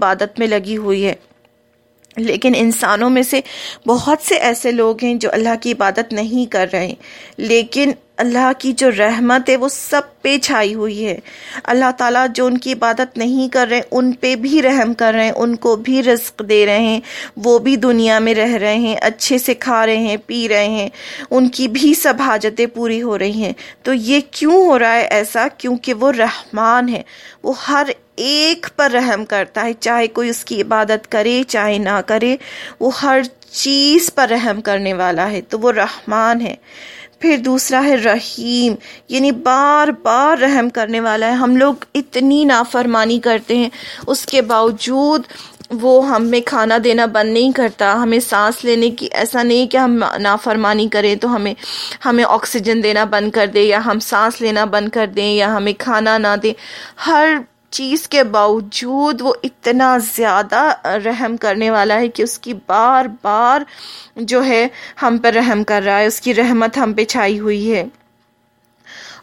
عبادت میں لگی ہوئی ہے۔ لیکن انسانوں میں سے بہت سے ایسے لوگ ہیں جو اللہ کی عبادت نہیں کر رہے لیکن اللہ کی جو رحمت ہے وہ سب پہ چھائی ہوئی ہے۔ اللہ تعالیٰ جو ان کی عبادت نہیں کر رہے، ان پہ بھی رحم کر رہے ہیں، ان کو بھی رزق دے رہے ہیں، وہ بھی دنیا میں رہ رہے ہیں، اچھے سے کھا رہے ہیں، پی رہے ہیں، ان کی بھی سب حاجتیں پوری ہو رہی ہیں۔ تو یہ کیوں ہو رہا ہے ایسا؟ کیونکہ وہ رحمان ہے۔ وہ ہر ایک پر رحم کرتا ہے، چاہے کوئی اس کی عبادت کرے، چاہے نہ کرے، وہ ہر چیز پر رحم کرنے والا ہے۔ تو وہ رحمان ہے۔ پھر دوسرا ہے رحیم یعنی بار بار رحم کرنے والا ہے۔ ہم لوگ اتنی نافرمانی کرتے ہیں۔ اس کے باوجود وہ ہمیں کھانا دینا بند نہیں کرتا۔ ہمیں سانس لینے کی، ایسا نہیں کہ ہم نافرمانی کریں تو ہمیں ہمیں آکسیجن دینا بند کر دے یا ہم سانس لینا بند کر دیں یا ہمیں کھانا نہ دیں۔ ہر چیز کے باوجود وہ اتنا زیادہ رحم کرنے والا ہے کہ اس کی بار بار جو ہے ہم پر رحم کر رہا ہے، اس کی رحمت ہم پہ چھائی ہوئی ہے۔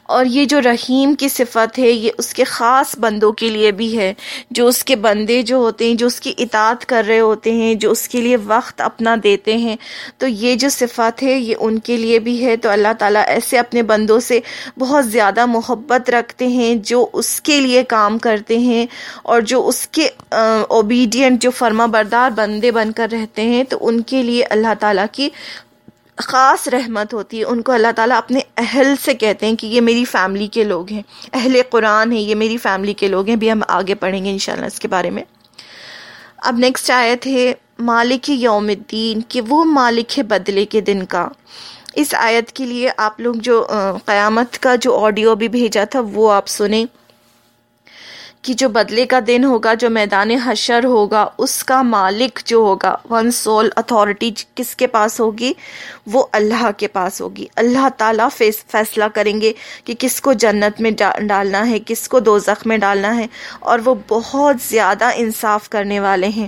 اور یہ جو رحیم کی صفت ہے، یہ اس کے خاص بندوں کے لیے بھی ہے۔ جو اس کے بندے جو ہوتے ہیں، جو اس کی اطاعت کر رہے ہوتے ہیں، جو اس کے لیے وقت اپنا دیتے ہیں۔ تو یہ جو صفت ہے، یہ ان کے لیے بھی ہے۔ تو اللہ تعالیٰ ایسے اپنے بندوں سے بہت زیادہ محبت رکھتے ہیں جو اس کے لیے کام کرتے ہیں اور جو اس کے اوبیڈینٹ جو فرما بردار بندے بن کر رہتے ہیں۔ تو ان کے لیے اللہ تعالیٰ کی خاص رحمت ہوتی ہے۔ ان کو اللہ تعالیٰ اپنے اہل سے کہتے ہیں کہ یہ میری فیملی کے لوگ ہیں۔ اہل قرآن ہیں، یہ میری فیملی کے لوگ ہیں۔ بھی ہم آگے پڑھیں گے انشاءاللہ اس کے بارے میں۔ اب نیکسٹ آیت ہے، مالک یوم الدین، کہ وہ مالک ہے بدلے کے دن کا۔ اس آیت کے لیے آپ لوگ جو قیامت کا جو آڈیو بھی بھیجا تھا، وہ آپ سنیں۔ کہ جو بدلے کا دن ہوگا، جو میدان حشر ہوگا، اس کا مالک جو ہوگا ون سول اتھارٹی کس کے پاس ہوگی؟ وہ اللہ کے پاس ہوگی۔ اللہ تعالیٰ فیصلہ کریں گے کہ کس کو جنت میں ڈالنا ہے، کس کو دو میں ڈالنا ہے، اور وہ بہت زیادہ انصاف کرنے والے ہیں۔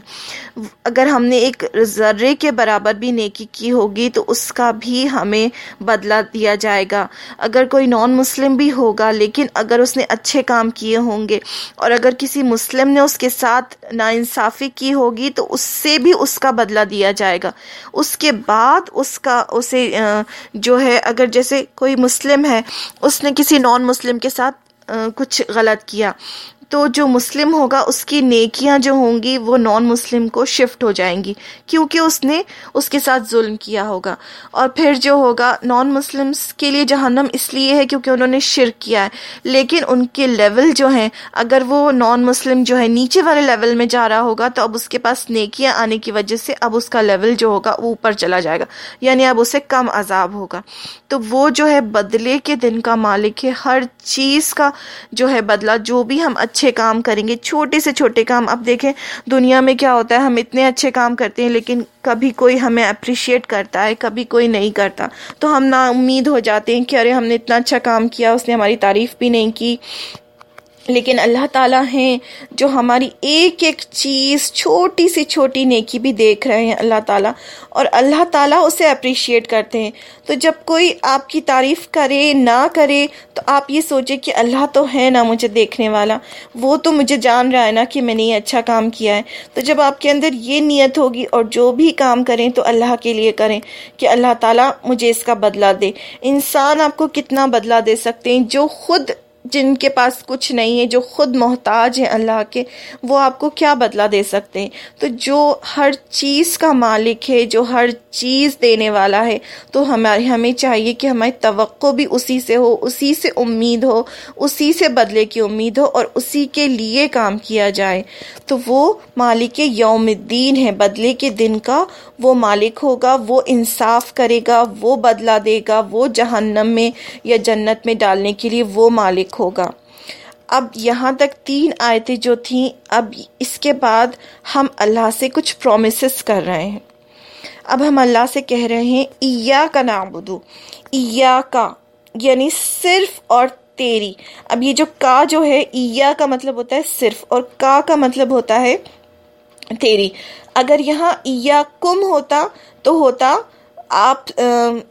اگر ہم نے ایک ذرے کے برابر بھی نیکی کی ہوگی تو اس کا بھی ہمیں بدلہ دیا جائے گا۔ اگر کوئی نان مسلم بھی ہوگا، لیکن اگر اس نے اچھے کام کیے ہوں گے اور اگر کسی مسلم نے اس کے ساتھ ناانصافی کی ہوگی تو اس سے بھی اس کا بدلہ دیا جائے گا۔ اس کے بعد اس کا اسے جو ہے، اگر جیسے کوئی مسلم ہے، اس نے کسی نان مسلم کے ساتھ کچھ غلط کیا۔ تو جو مسلم ہوگا، اس کی نیکیاں جو ہوں گی، وہ نان مسلم کو شفٹ ہو جائیں گی، کیونکہ اس نے اس کے ساتھ ظلم کیا ہوگا۔ اور پھر جو ہوگا نان مسلمس کے لیے جہنم اس لیے ہے کیونکہ انہوں نے شرک کیا ہے۔ لیکن ان کے لیول جو ہیں، اگر وہ نان مسلم جو ہے نیچے والے لیول میں جا رہا ہوگا، تو اب اس کے پاس نیکیاں آنے کی وجہ سے اب اس کا لیول جو ہوگا، وہ اوپر چلا جائے گا۔ یعنی اب اسے کم عذاب ہوگا۔ تو وہ جو ہے بدلے کے دن کا مالک ہے، ہر چیز کا جو ہے بدلہ، جو بھی ہم اچھے کام کریں گے، چھوٹے سے چھوٹے کام۔ اب دیکھیں، دنیا میں کیا ہوتا ہے، ہم اتنے اچھے کام کرتے ہیں، لیکن کبھی کوئی ہمیں اپریشیٹ کرتا ہے، کبھی کوئی نہیں کرتا۔ تو ہم نا امید ہو جاتے ہیں کہ ارے، ہم نے اتنا اچھا کام کیا، اس نے ہماری تعریف بھی نہیں کی۔ لیکن اللہ تعالیٰ ہیں جو ہماری ایک ایک چیز چھوٹی سی چھوٹی نیکی بھی دیکھ رہے ہیں اللہ تعالیٰ، اور اللہ تعالیٰ اسے اپریشیٹ کرتے ہیں۔ تو جب کوئی آپ کی تعریف کرے، نہ کرے، تو آپ یہ سوچے کہ اللہ تو ہے نا مجھے دیکھنے والا۔ وہ تو مجھے جان رہا ہے نا کہ میں نے یہ اچھا کام کیا ہے۔ تو جب آپ کے اندر یہ نیت ہوگی اور جو بھی کام کریں تو اللہ کے لیے کریں کہ اللہ تعالیٰ مجھے اس کا بدلہ دے۔ انسان آپ کو کتنا بدلہ دے سکتے ہیں؟ جو خود جن کے پاس کچھ نہیں ہے، جو خود محتاج ہیں اللہ کے، وہ آپ کو کیا بدلا دے سکتے ہیں؟ تو جو ہر چیز کا مالک ہے، جو ہر چیز دینے والا ہے، تو ہمارے ہمیں چاہیے کہ ہماری توقع بھی اسی سے ہو، اسی سے امید ہو، اسی سے بدلے کی امید ہو اور اسی کے لیے کام کیا جائے۔ تو وہ مالک یوم الدین ہے، بدلے کے دن کا وہ مالک ہوگا، وہ انصاف کرے گا، وہ بدلہ دے گا، وہ جہنم میں یا جنت میں ڈالنے کے لیے وہ مالک ہوگا۔ اب یہاں تک تین آیتیں جو تھیں، اب اس کے بعد ہم اللہ سے کچھ پرومسز کر رہے ہیں۔ اب ہم اللہ سے کہہ رہے ہیں ایا کا نام بدو ایا کا یعنی صرف اور تیری۔ اب یہ جو کا جو ہے ایا کا مطلب ہوتا ہے صرف اور کا کا مطلب ہوتا ہے تیری۔ اگر یہاں یا کم ہوتا تو ہوتا آپ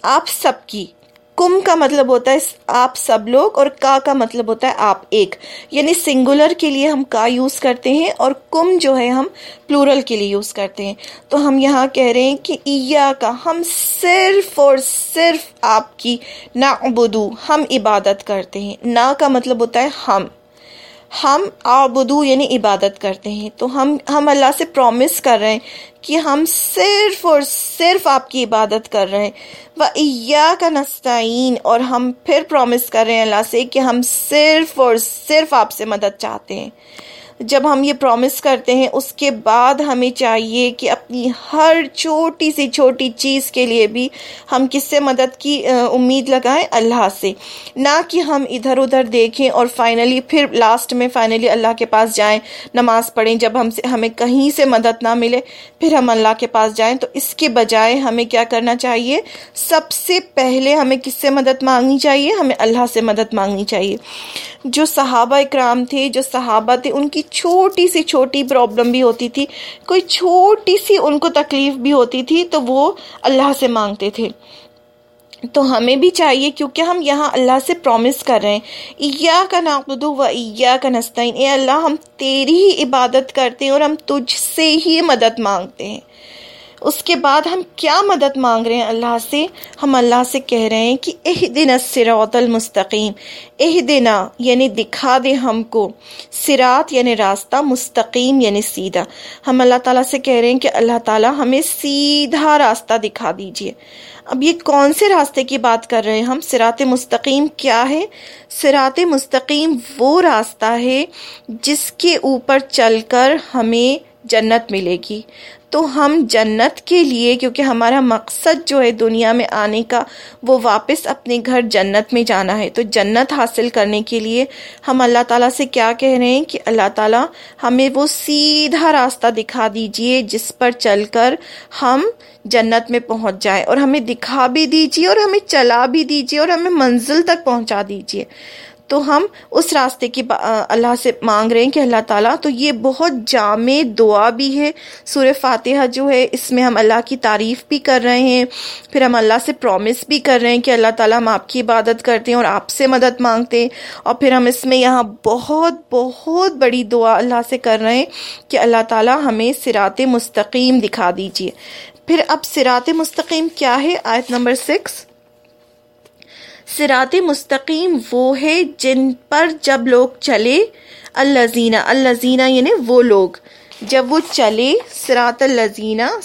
آپ سب کی۔ کم کا مطلب ہوتا ہے آپ سب لوگ اور کا کا مطلب ہوتا ہے آپ ایک۔ یعنی سنگولر کے لیے ہم کا یوز کرتے ہیں اور کم جو ہے ہم پلورل کے لیے یوز کرتے ہیں۔ تو ہم یہاں کہہ رہے ہیں کہ ایا کا ہم صرف اور صرف آپ کی نعبدو، ہم عبادت کرتے ہیں۔ نا کا مطلب ہوتا ہے ہم۔ ہم آبدو یعنی عبادت کرتے ہیں۔ تو ہم ہم اللہ سے پرومس کر رہے ہیں کہ ہم صرف اور صرف آپ کی عبادت کر رہے ہیں۔ و ایا کا نستعین، اور ہم پھر پرومس کر رہے ہیں اللہ سے کہ ہم صرف اور صرف آپ سے مدد چاہتے ہیں۔ جب ہم یہ پرومس کرتے ہیں، اس کے بعد ہمیں چاہیے کہ اپنی ہر چھوٹی سی چھوٹی چیز کے لیے بھی ہم کس سے مدد کی امید لگائیں اللہ سے۔ نہ کہ ہم ادھر ادھر دیکھیں اور فائنلی پھر لاسٹ میں فائنلی اللہ کے پاس جائیں، نماز پڑھیں جب ہم سے، ہمیں کہیں سے مدد نہ ملے، پھر ہم اللہ کے پاس جائیں۔ تو اس کے بجائے ہمیں کیا کرنا چاہیے؟ سب سے پہلے ہمیں کس سے مدد مانگنی چاہیے؟ ہمیں اللہ سے مدد مانگنی چاہیے۔ جو صحابہ اکرام تھے، جو صحابہ تھے، ان کی چھوٹی سی چھوٹی پرابلم بھی ہوتی تھی۔ کوئی چھوٹی سی ان کو تکلیف بھی ہوتی تھی تو وہ اللہ سے مانگتے تھے۔ تو ہمیں بھی چاہیے کیونکہ ہم یہاں اللہ سے پرومس کر رہے ہیں۔ ایا کا ناقد و ایا کا نستعین اے اللہ، ہم تیری ہی عبادت کرتے ہیں اور ہم تجھ سے ہی مدد مانگتے ہیں۔ اس کے بعد ہم کیا مدد مانگ رہے ہیں اللہ سے؟ ہم اللہ سے کہہ رہے ہیں کہ اہ دن سراط المستقیم اہ دینا یعنی دکھا دے ہم کو سرات یعنی راستہ، مستقیم یعنی سیدھا۔ ہم اللہ تعالیٰ سے کہہ رہے ہیں کہ اللہ تعالیٰ ہمیں سیدھا راستہ دکھا دیجیے۔ اب یہ کون سے راستے کی بات کر رہے ہیں ہم؟ سرات مستقیم کیا ہے؟ سرات مستقیم وہ راستہ ہے جس کے اوپر چل کر ہمیں جنت ملے گی۔ تو ہم جنت کے لیے، کیونکہ ہمارا مقصد جو ہے دنیا میں آنے کا، وہ واپس اپنے گھر جنت میں جانا ہے۔ تو جنت حاصل کرنے کے لیے ہم اللہ تعالیٰ سے کیا کہہ رہے ہیں کہ اللہ تعالیٰ ہمیں وہ سیدھا راستہ دکھا دیجیے جس پر چل کر ہم جنت میں پہنچ جائیں۔ اور ہمیں دکھا بھی دیجیے اور ہمیں چلا بھی دیجیے اور ہمیں منزل تک پہنچا دیجیے۔ تو ہم اس راستے کی اللہ سے مانگ رہے ہیں کہ اللہ تعالیٰ، تو یہ بہت جامع دعا بھی ہے۔ سورہ فاتحہ جو ہے، اس میں ہم اللہ کی تعریف بھی کر رہے ہیں۔ پھر ہم اللہ سے پرومس بھی کر رہے ہیں کہ اللہ تعالیٰ ہم آپ کی عبادت کرتے ہیں اور آپ سے مدد مانگتے ہیں۔ اور پھر ہم اس میں یہاں بہت بہت بڑی دعا اللہ سے کر رہے ہیں کہ اللہ تعالیٰ ہمیں سرات مستقیم دکھا دیجیے۔ پھر اب سرات مستقیم کیا ہے؟ آیت نمبر سکس سرات مستقیم وہ ہے جن پر جب لوگ چلے اللہ زینہ اللہ زینہ یعنی وہ لوگ، جب وہ چلے سرات اللہ زینہ